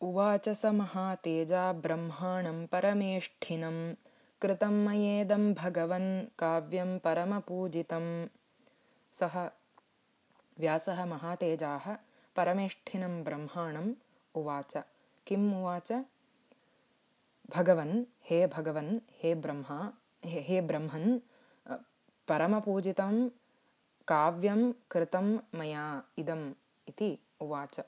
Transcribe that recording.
उवाच स महातेजा ब्रह्माणं परमेष्ठिनं कृतं मयेदं भगवन् काव्यं परमपूजितं सः व्यासः महातेजाः परमेष्ठिनं ब्रह्माणम् उवाच। किम् उवाच? भगवन् हे भगवन् हे ब्रह्मा हे ब्रह्मन् परमपूजितं काव्यं कृतं मया इदम् इति उवाच।